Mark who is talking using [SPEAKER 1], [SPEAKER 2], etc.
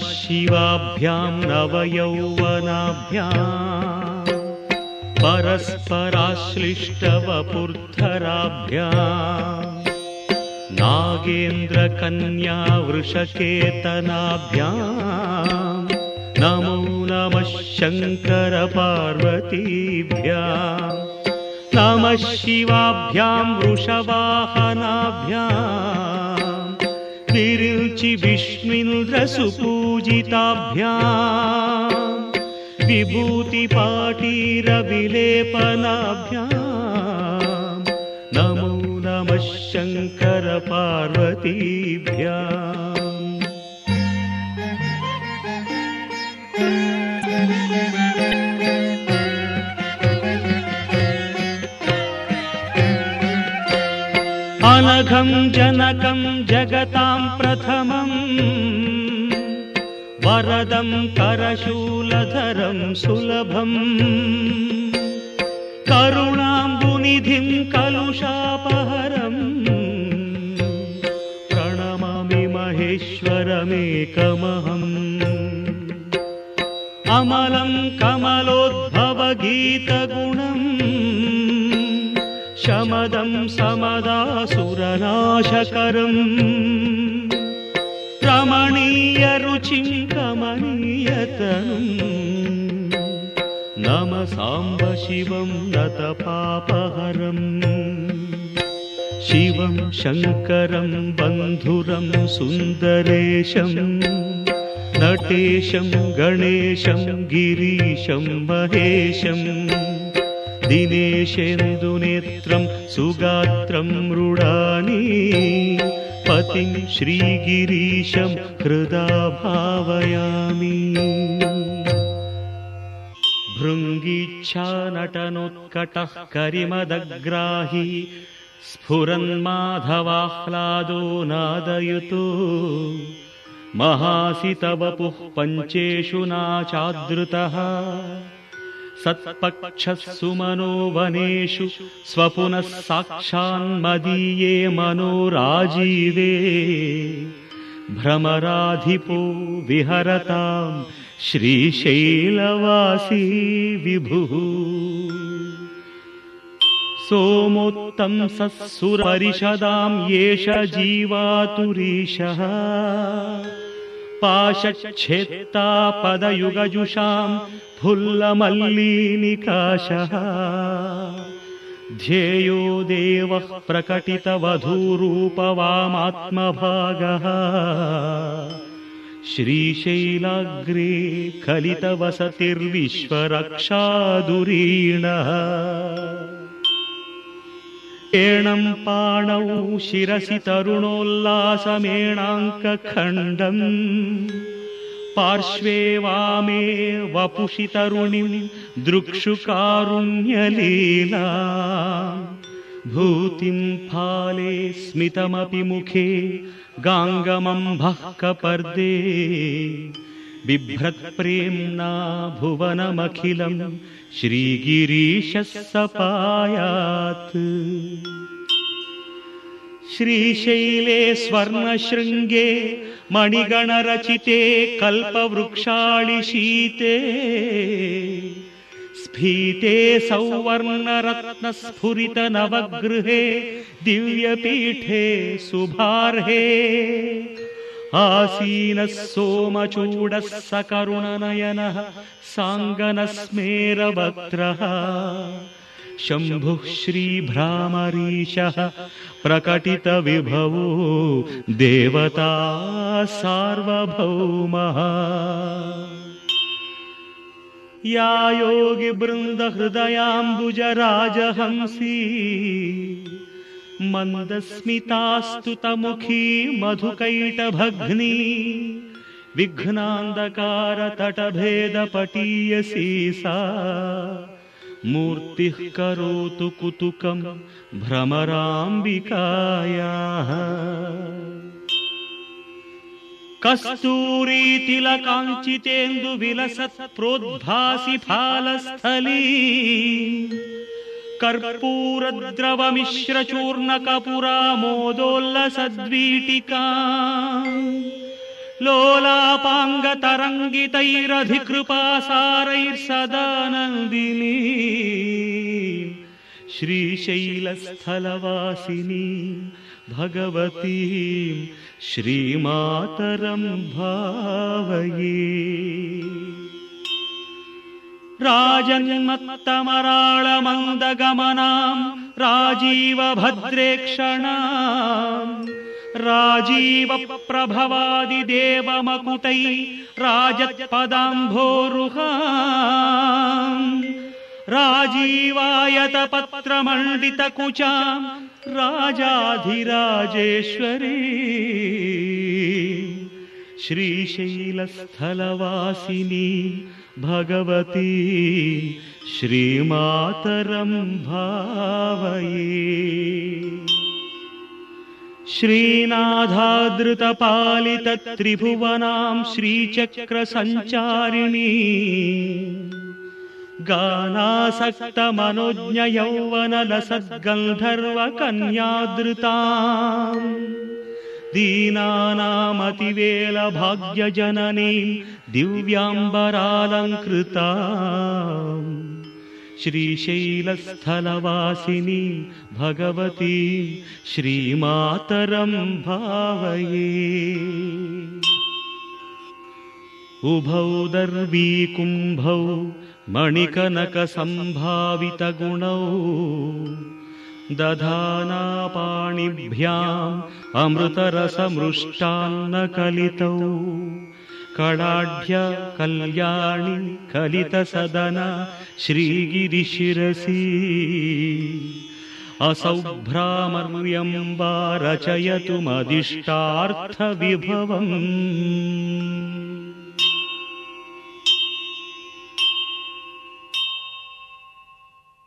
[SPEAKER 1] शिवाभ्यां नवयौवनाभ्याम् परस्पराश्लिष्टवपुर्धराभ्याम् नागेन्द्रकन्या वृषकेतनाभ्याम् नमो नमः शङ्करपार्वतीभ्याम् नमः शिवाभ्यां वृषवाहनाभ्याम् विरुचि विष्णुन्द्रसुपूजिताभ्याम् विभूतिपाटीरविलेपनाभ्याम्। नमो नमः शङ्करपार्वतीभ्याम् अनघं जनकं जगतां प्रथमम् वरदं करशूलधरं सुलभम्। करुणाम्बुनिधिं कलुषापहरम् प्रणमामि महेश्वरमेकमहम्। अमलं शमदं समदासुरनाशकरम्। रमणीयरुचिं कमनीयतनुम् नम साम्ब शिवं नतपापहरम् शिवं शङ्करं बन्धुरं सुन्दरेशम्। नटेशं गणेशं गिरीशं महेशम् दिनेशेन्दुनेत्रं सुगात्रं मृडानि पतिं श्रीगिरीशं हृदा भावयामि भृङ्गीच्छा नटनोत्कटः करिमदग्राही स्फुरन्माधवाह्लादो नादयुतो। महासितवपुः पञ्चेषु नाचादृतः सत्पक्षः सुमनो वनेषु स्वपुनः साक्षान्मदीये मनोराजीवे। भ्रमराधिपो विहरतां श्रीशैलवासी विभुः। सोमोत्तं सत्सुरपरिषदां येष जीवातुरीशः पाशच्छेत्ता पदयुगजुषां फुल्लमल्लीनिकाशः। ध्येयो देवः प्रकटितवधूरूपवामात्मभागः। श्रीशैलाग्रे कलितवसतिर्विश्वरक्षादुरीणः एणं पाणौ शिरसि तरुणोल्लासमेणाङ्कखण्डम्। पार्श्वे वामे वपुषि तरुणिं दृक्षुकारुण्यलीला। भूतिं फाले स्मितमपि मुखे गाङ्गमम्भः कपर्दे बिभ्रत्प्रेम्णा भुवनमखिलं श्रीगिरीशः सपायात् श्रीशैले स्वर्णशृङ्गे मणिगणरचिते कल्पवृक्षाळिशीते स्फीते सौवर्णरत्नस्फुरितनवगृहे दिव्यपीठे शुभार्हे आसीनः सोमचूडः सकरुणनयनः साङ्गनस्मेरवक्त्रः शम्भुः श्रीभ्रामरीशः प्रकटितविभवो देवता सार्वभौमः। या योगिवृन्दहृदयाम्बुजराजहंसी मन्दस्मितास्तुतमुखी मधुकैटभग्नी विघ्नान्धकारतटभेदपटीयसी सा मूर्तिः करोतु कुतुकं भ्रमराम्बिकायाः। कस्तूरीतिलकाञ्चितेन्दुविलसत् प्रोद्भासि फालस्थली कर्पूरद्रवमिश्रचूर्णकपुरा मोदोल्लसद्वीटिका लोलापाङ्गतरङ्गितैरधिकृपासारैर्सदानन्दिनी। श्रीशैलस्थलवासिनी भगवती श्रीमातरं भावये राजन्मत्तमराळमन्दगमनां राजीवभद्रेक्षणाम् राजीवप्रभवादिदेवमकुटै राजत्पदाम्भोरुहा राजीवायतपत्रमण्डितकुचाम् राजाधिराजेश्वरी श्रीशैलस्थलवासिनी भगवती श्रीमातरं भावये। श्रीनाथादृतपालितत्रिभुवनां श्रीचक्रसञ्चारिणी गानासक्तमनोज्ञयौवनलसद्गन्धर्वकन्यादृता दीनानामतिवेलभाग्यजननीं दिव्याम्बरालङ्कृता श्रीशैलस्थलवासिनी भगवती श्रीमातरं भावये। उभौ दर्वीकुम्भौ मणिकनकसम्भावितगुणौ दधानापाणिभ्याम् अमृतरसमृष्टान्नकलितौ। कडाढ्य कल्याणि कलितसदन श्रीगिरिशिरसि। असौ भ्रामर्यम्बा रचयतु मदिष्टार्थविभवम्